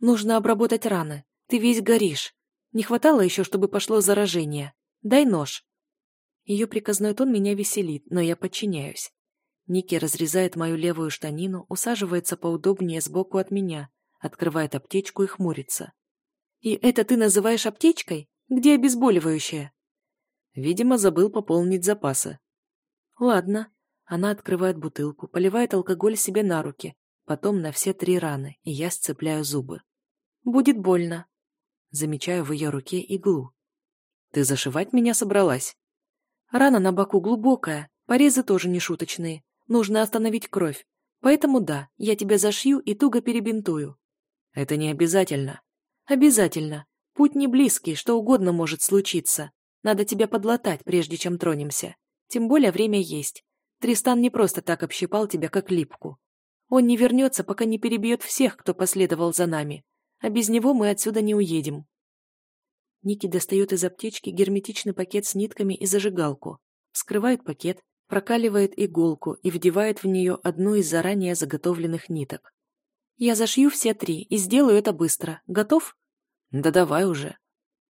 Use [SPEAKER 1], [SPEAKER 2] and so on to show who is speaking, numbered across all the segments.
[SPEAKER 1] Нужно обработать раны. Ты весь горишь. Не хватало еще, чтобы пошло заражение. Дай нож». Ее приказной тон меня веселит, но я подчиняюсь. Ники разрезает мою левую штанину, усаживается поудобнее сбоку от меня, открывает аптечку и хмурится. «И это ты называешь аптечкой? Где обезболивающее?» Видимо, забыл пополнить запасы. «Ладно». Она открывает бутылку, поливает алкоголь себе на руки, потом на все три раны, и я сцепляю зубы. «Будет больно». Замечаю в ее руке иглу. «Ты зашивать меня собралась?» «Рана на боку глубокая, порезы тоже не шуточные. Нужно остановить кровь. Поэтому да, я тебя зашью и туго перебинтую». «Это не обязательно». «Обязательно. Путь не близкий, что угодно может случиться. Надо тебя подлатать, прежде чем тронемся. Тем более время есть. Тристан не просто так общипал тебя, как липку. Он не вернется, пока не перебьет всех, кто последовал за нами. А без него мы отсюда не уедем». Ники достает из аптечки герметичный пакет с нитками и зажигалку. Вскрывает пакет, прокаливает иголку и вдевает в нее одну из заранее заготовленных ниток. «Я зашью все три и сделаю это быстро. Готов?» «Да давай уже».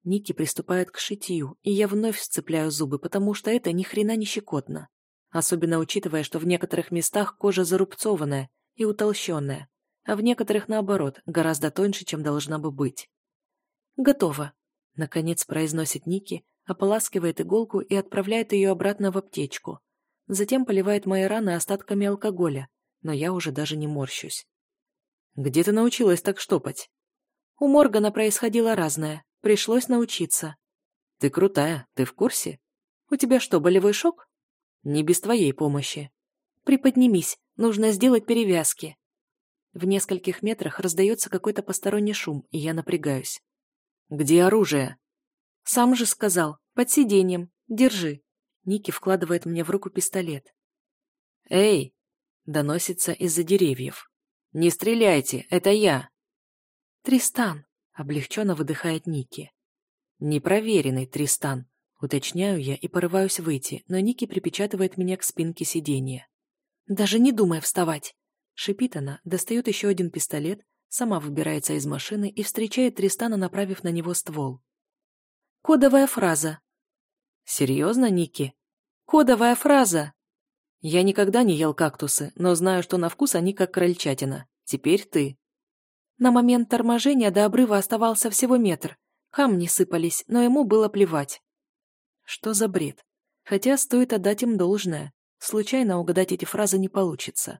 [SPEAKER 1] Ники приступает к шитью, и я вновь сцепляю зубы, потому что это ни хрена не щекотно. Особенно учитывая, что в некоторых местах кожа зарубцованная и утолщенная, а в некоторых, наоборот, гораздо тоньше, чем должна бы быть. «Готово», — наконец произносит Ники, ополаскивает иголку и отправляет ее обратно в аптечку. Затем поливает мои раны остатками алкоголя, но я уже даже не морщусь. «Где ты научилась так штопать?» «У Моргана происходило разное. Пришлось научиться». «Ты крутая, ты в курсе? У тебя что, болевой шок?» «Не без твоей помощи». «Приподнимись, нужно сделать перевязки». В нескольких метрах раздается какой-то посторонний шум, и я напрягаюсь. «Где оружие?» «Сам же сказал. Под сиденьем. Держи». Ники вкладывает мне в руку пистолет. «Эй!» — доносится из-за деревьев. «Не стреляйте, это я!» «Тристан!» — облегченно выдыхает Ники. «Непроверенный Тристан!» — уточняю я и порываюсь выйти, но Ники припечатывает меня к спинке сиденья. «Даже не думай вставать!» Шипит она, достает еще один пистолет, сама выбирается из машины и встречает Тристана, направив на него ствол. «Кодовая фраза!» «Серьезно, Ники?» «Кодовая фраза!» «Я никогда не ел кактусы, но знаю, что на вкус они как крольчатина. Теперь ты». На момент торможения до обрыва оставался всего метр. Камни сыпались, но ему было плевать. Что за бред? Хотя стоит отдать им должное. Случайно угадать эти фразы не получится.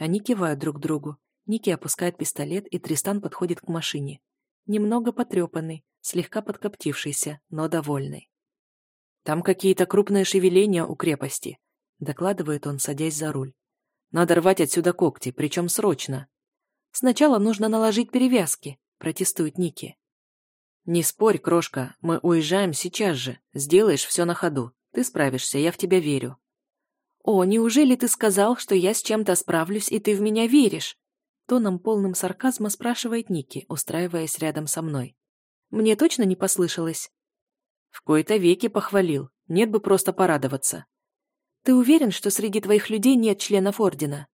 [SPEAKER 1] Они кивают друг другу. Ники опускает пистолет, и Тристан подходит к машине. Немного потрепанный, слегка подкоптившийся, но довольный. Там какие-то крупные шевеления у крепости, докладывает он, садясь за руль. Надо рвать отсюда когти, причем срочно. Сначала нужно наложить перевязки, протестует Ники. Не спорь, крошка, мы уезжаем сейчас же. Сделаешь все на ходу. Ты справишься, я в тебя верю. О, неужели ты сказал, что я с чем-то справлюсь, и ты в меня веришь? Тоном полным сарказма спрашивает Ники, устраиваясь рядом со мной. Мне точно не послышалось? В кои-то веки похвалил. Нет бы просто порадоваться. Ты уверен, что среди твоих людей нет членов Ордена?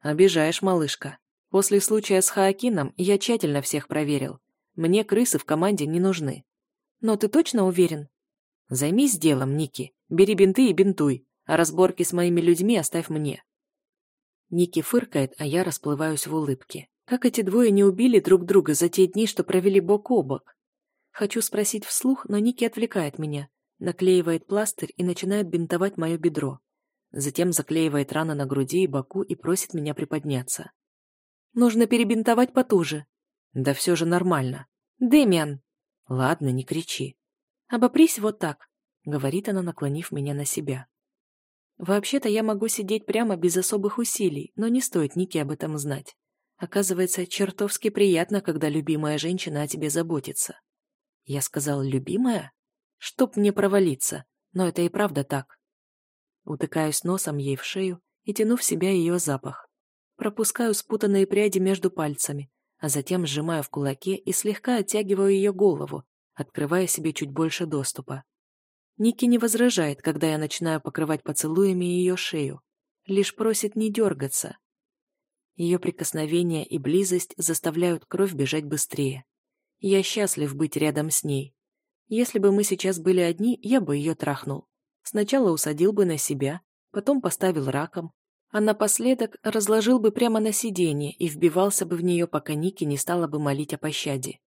[SPEAKER 1] Обижаешь, малышка. После случая с Хаакином я тщательно всех проверил. Мне крысы в команде не нужны. Но ты точно уверен? Займись делом, Ники. Бери бинты и бинтуй, а разборки с моими людьми оставь мне. Ники фыркает, а я расплываюсь в улыбке. Как эти двое не убили друг друга за те дни, что провели бок о бок? Хочу спросить вслух, но Ники отвлекает меня, наклеивает пластырь и начинает бинтовать мое бедро. Затем заклеивает раны на груди и боку и просит меня приподняться. «Нужно перебинтовать потуже». «Да все же нормально». «Дэмиан!» «Ладно, не кричи». «Обопрись вот так», — говорит она, наклонив меня на себя. Вообще-то я могу сидеть прямо без особых усилий, но не стоит Ники об этом знать. Оказывается, чертовски приятно, когда любимая женщина о тебе заботится. Я сказал «любимая»? Чтоб мне провалиться, но это и правда так. Утыкаюсь носом ей в шею и тяну в себя ее запах. Пропускаю спутанные пряди между пальцами, а затем сжимаю в кулаке и слегка оттягиваю ее голову, открывая себе чуть больше доступа. Ники не возражает, когда я начинаю покрывать поцелуями ее шею, лишь просит не дергаться. Ее прикосновение и близость заставляют кровь бежать быстрее. Я счастлив быть рядом с ней. Если бы мы сейчас были одни, я бы ее трахнул. Сначала усадил бы на себя, потом поставил раком, а напоследок разложил бы прямо на сиденье и вбивался бы в нее, пока Ники не стала бы молить о пощаде.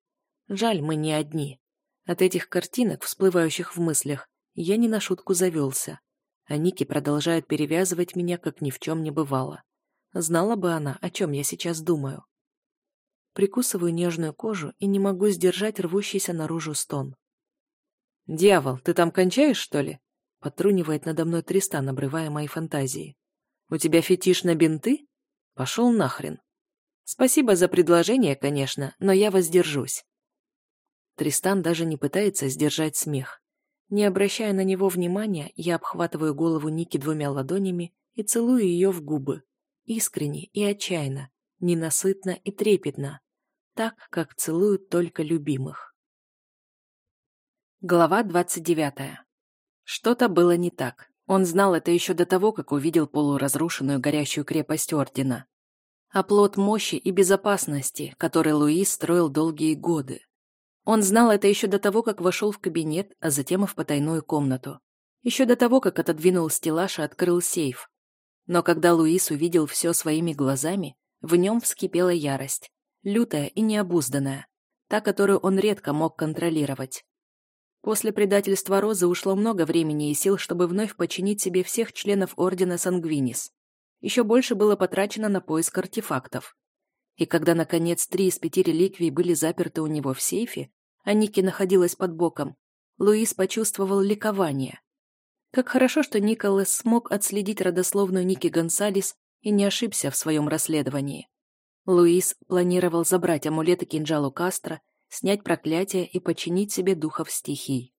[SPEAKER 1] Жаль, мы не одни. От этих картинок, всплывающих в мыслях, я не на шутку завелся. А Ники продолжает перевязывать меня, как ни в чем не бывало. Знала бы она, о чем я сейчас думаю. Прикусываю нежную кожу и не могу сдержать рвущийся наружу стон. «Дьявол, ты там кончаешь, что ли?» Потрунивает надо мной Тристан, обрывая мои фантазии. «У тебя фетиш на бинты? Пошел нахрен. Спасибо за предложение, конечно, но я воздержусь». Тристан даже не пытается сдержать смех. Не обращая на него внимания, я обхватываю голову Ники двумя ладонями и целую ее в губы. Искренне и отчаянно, ненасытно и трепетно. Так, как целуют только любимых. Глава двадцать девятая. Что-то было не так. Он знал это еще до того, как увидел полуразрушенную горящую крепость Ордена. Оплот мощи и безопасности, который Луис строил долгие годы. Он знал это еще до того, как вошел в кабинет, а затем и в потайную комнату. Еще до того, как отодвинул стеллаж и открыл сейф. Но когда Луис увидел все своими глазами, в нем вскипела ярость. Лютая и необузданная. Та, которую он редко мог контролировать. После предательства Розы ушло много времени и сил, чтобы вновь починить себе всех членов Ордена Сангвинис. Еще больше было потрачено на поиск артефактов. И когда, наконец, три из пяти реликвий были заперты у него в сейфе, а Ники находилась под боком, Луис почувствовал ликование. Как хорошо, что Николас смог отследить родословную Ники Гонсалес и не ошибся в своем расследовании. Луис планировал забрать амулет и кинжал у Кастро снять проклятие и починить себе духов стихий.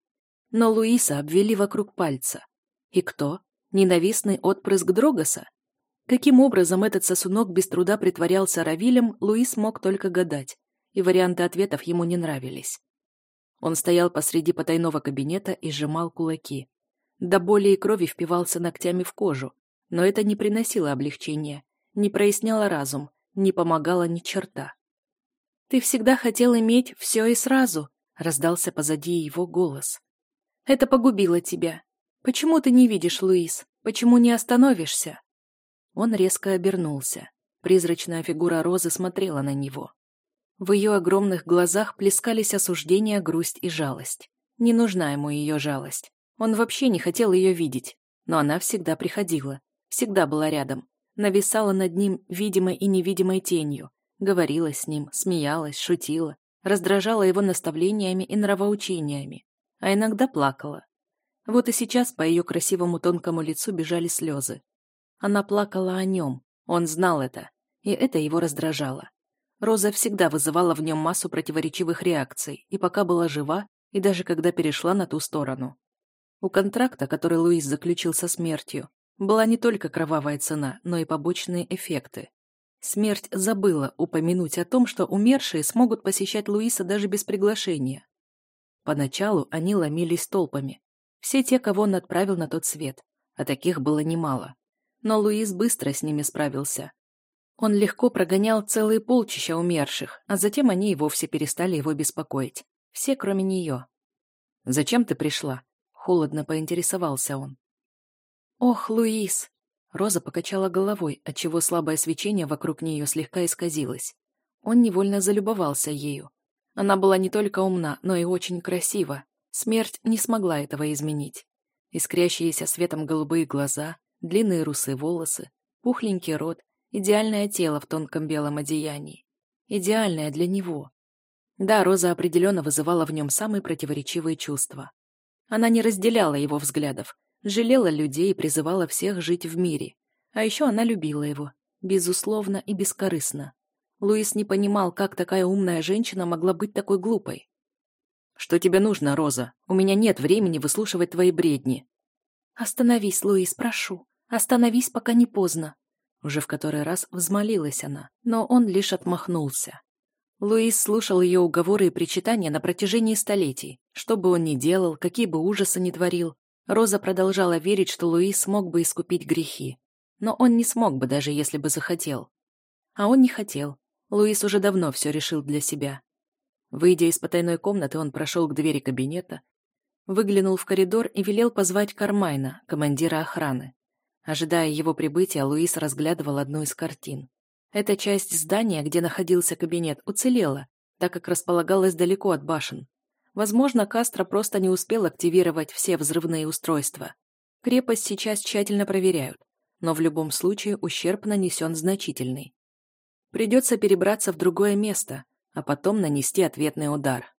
[SPEAKER 1] Но Луиса обвели вокруг пальца. И кто? Ненавистный отпрыск Дрогоса? Каким образом этот сосунок без труда притворялся Равилем, Луис мог только гадать, и варианты ответов ему не нравились. Он стоял посреди потайного кабинета и сжимал кулаки. До боли и крови впивался ногтями в кожу, но это не приносило облегчения, не проясняло разум, не помогало ни черта. «Ты всегда хотел иметь все и сразу», — раздался позади его голос. «Это погубило тебя. Почему ты не видишь, Луис? Почему не остановишься?» Он резко обернулся. Призрачная фигура Розы смотрела на него. В ее огромных глазах плескались осуждение, грусть и жалость. Не нужна ему ее жалость. Он вообще не хотел ее видеть. Но она всегда приходила. Всегда была рядом. Нависала над ним видимой и невидимой тенью. Говорила с ним, смеялась, шутила, раздражала его наставлениями и нравоучениями, а иногда плакала. Вот и сейчас по ее красивому тонкому лицу бежали слезы. Она плакала о нем, он знал это, и это его раздражало. Роза всегда вызывала в нем массу противоречивых реакций, и пока была жива, и даже когда перешла на ту сторону. У контракта, который Луис заключил со смертью, была не только кровавая цена, но и побочные эффекты. Смерть забыла упомянуть о том, что умершие смогут посещать Луиса даже без приглашения. Поначалу они ломились толпами. Все те, кого он отправил на тот свет, а таких было немало. Но Луис быстро с ними справился. Он легко прогонял целые полчища умерших, а затем они и вовсе перестали его беспокоить. Все, кроме нее. «Зачем ты пришла?» — холодно поинтересовался он. «Ох, Луис!» Роза покачала головой, отчего слабое свечение вокруг нее слегка исказилось. Он невольно залюбовался ею. Она была не только умна, но и очень красива. Смерть не смогла этого изменить. Искрящиеся светом голубые глаза, длинные русые волосы, пухленький рот, идеальное тело в тонком белом одеянии. Идеальное для него. Да, Роза определенно вызывала в нем самые противоречивые чувства. Она не разделяла его взглядов, жалела людей и призывала всех жить в мире. А еще она любила его, безусловно и бескорыстно. Луис не понимал, как такая умная женщина могла быть такой глупой. «Что тебе нужно, Роза? У меня нет времени выслушивать твои бредни». «Остановись, Луис, прошу. Остановись, пока не поздно». Уже в который раз взмолилась она, но он лишь отмахнулся. Луис слушал ее уговоры и причитания на протяжении столетий. Что бы он ни делал, какие бы ужасы ни творил, Роза продолжала верить, что Луис смог бы искупить грехи. Но он не смог бы, даже если бы захотел. А он не хотел. Луис уже давно все решил для себя. Выйдя из потайной комнаты, он прошел к двери кабинета, выглянул в коридор и велел позвать Кармайна, командира охраны. Ожидая его прибытия, Луис разглядывал одну из картин. Эта часть здания, где находился кабинет, уцелела, так как располагалась далеко от башен. Возможно, Кастро просто не успел активировать все взрывные устройства. Крепость сейчас тщательно проверяют, но в любом случае ущерб нанесен значительный. Придется перебраться в другое место, а потом нанести ответный удар.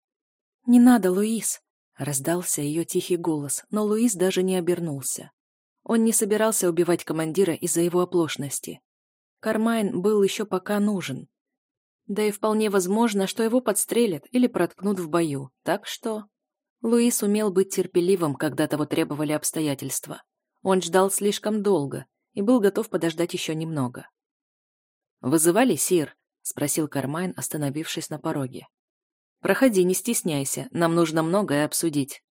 [SPEAKER 1] «Не надо, Луис!» — раздался ее тихий голос, но Луис даже не обернулся. Он не собирался убивать командира из-за его оплошности. Кармайн был еще пока нужен. Да и вполне возможно, что его подстрелят или проткнут в бою, так что... Луис умел быть терпеливым, когда того требовали обстоятельства. Он ждал слишком долго и был готов подождать еще немного. «Вызывали, Сир?» — спросил Кармайн, остановившись на пороге. «Проходи, не стесняйся, нам нужно многое обсудить».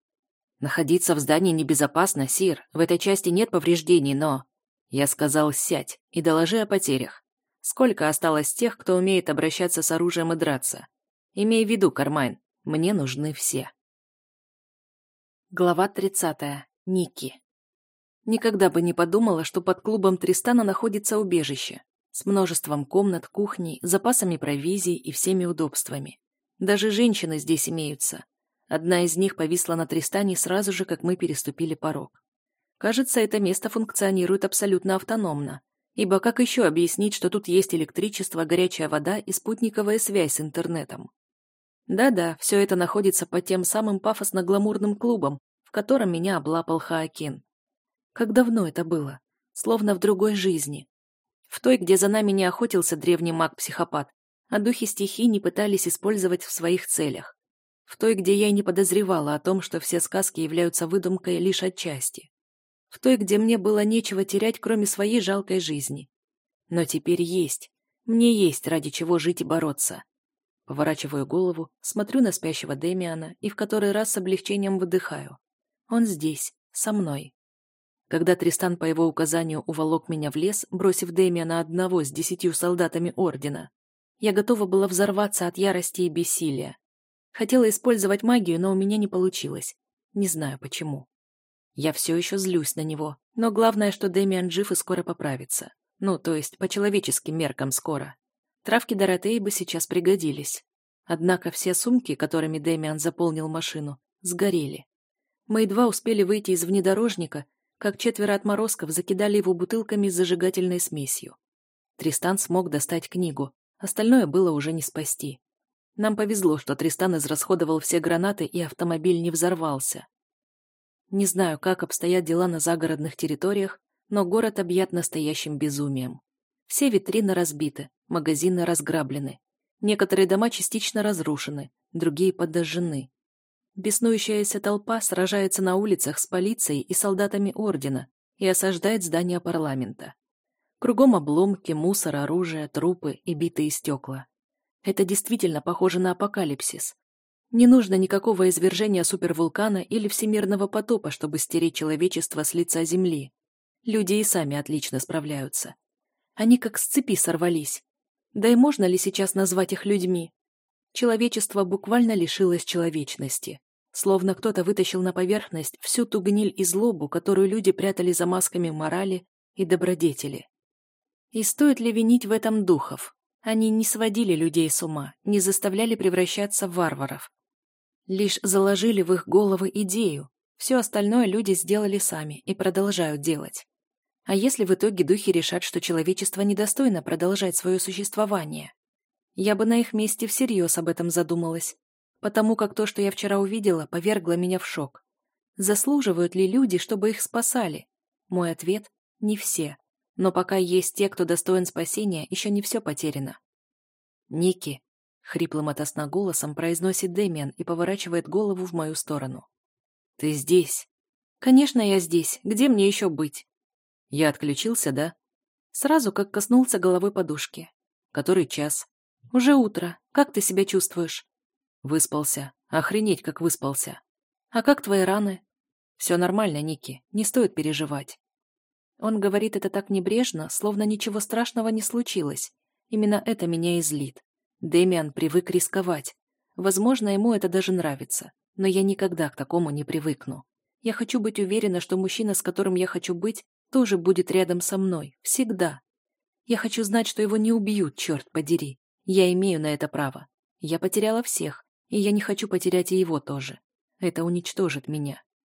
[SPEAKER 1] Находиться в здании небезопасно, Сир. В этой части нет повреждений, но... Я сказал, сядь и доложи о потерях. Сколько осталось тех, кто умеет обращаться с оружием и драться? Имей в виду, Кармайн, мне нужны все. Глава 30. Ники. Никогда бы не подумала, что под клубом Тристана находится убежище. С множеством комнат, кухней, запасами провизии и всеми удобствами. Даже женщины здесь имеются. Одна из них повисла на Тристане сразу же, как мы переступили порог. Кажется, это место функционирует абсолютно автономно, ибо как еще объяснить, что тут есть электричество, горячая вода и спутниковая связь с интернетом? Да-да, все это находится под тем самым пафосно-гламурным клубом, в котором меня облапал Хаакин. Как давно это было? Словно в другой жизни. В той, где за нами не охотился древний маг-психопат, а духи стихий не пытались использовать в своих целях. В той, где я не подозревала о том, что все сказки являются выдумкой лишь отчасти. В той, где мне было нечего терять, кроме своей жалкой жизни. Но теперь есть. Мне есть ради чего жить и бороться. Поворачиваю голову, смотрю на спящего Демиана и в который раз с облегчением выдыхаю. Он здесь, со мной. Когда Тристан по его указанию уволок меня в лес, бросив Демиана одного с десятью солдатами Ордена, я готова была взорваться от ярости и бессилия. Хотела использовать магию, но у меня не получилось. Не знаю почему. Я все еще злюсь на него, но главное, что Дэмиан жив и скоро поправится. Ну, то есть, по человеческим меркам скоро. Травки Доротеи бы сейчас пригодились. Однако все сумки, которыми Дэмиан заполнил машину, сгорели. Мы едва успели выйти из внедорожника, как четверо отморозков закидали его бутылками с зажигательной смесью. Тристан смог достать книгу, остальное было уже не спасти. Нам повезло, что Тристан израсходовал все гранаты и автомобиль не взорвался. Не знаю, как обстоят дела на загородных территориях, но город объят настоящим безумием. Все витрины разбиты, магазины разграблены. Некоторые дома частично разрушены, другие подожжены. Беснующаяся толпа сражается на улицах с полицией и солдатами ордена и осаждает здание парламента. Кругом обломки, мусор, оружие, трупы и битые стекла. Это действительно похоже на апокалипсис. Не нужно никакого извержения супервулкана или всемирного потопа, чтобы стереть человечество с лица Земли. Люди и сами отлично справляются. Они как с цепи сорвались. Да и можно ли сейчас назвать их людьми? Человечество буквально лишилось человечности. Словно кто-то вытащил на поверхность всю ту гниль и злобу, которую люди прятали за масками морали и добродетели. И стоит ли винить в этом духов? Они не сводили людей с ума, не заставляли превращаться в варваров. Лишь заложили в их головы идею. Все остальное люди сделали сами и продолжают делать. А если в итоге духи решат, что человечество недостойно продолжать свое существование? Я бы на их месте всерьез об этом задумалась, потому как то, что я вчера увидела, повергло меня в шок. Заслуживают ли люди, чтобы их спасали? Мой ответ – не все. Но пока есть те, кто достоин спасения, еще не все потеряно. «Ники», — хриплым от голосом произносит Дэмиан и поворачивает голову в мою сторону. «Ты здесь?» «Конечно, я здесь. Где мне еще быть?» «Я отключился, да?» Сразу как коснулся головой подушки. «Который час?» «Уже утро. Как ты себя чувствуешь?» «Выспался. Охренеть, как выспался. А как твои раны?» «Все нормально, Ники. Не стоит переживать. Он говорит это так небрежно, словно ничего страшного не случилось. Именно это меня и злит. Дэмиан привык рисковать. Возможно, ему это даже нравится, но я никогда к такому не привыкну. Я хочу быть уверена, что мужчина, с которым я хочу быть, тоже будет рядом со мной. Всегда. Я хочу знать, что его не убьют, черт подери. Я имею на это право. Я потеряла всех, и я не хочу потерять и его тоже. Это уничтожит меня.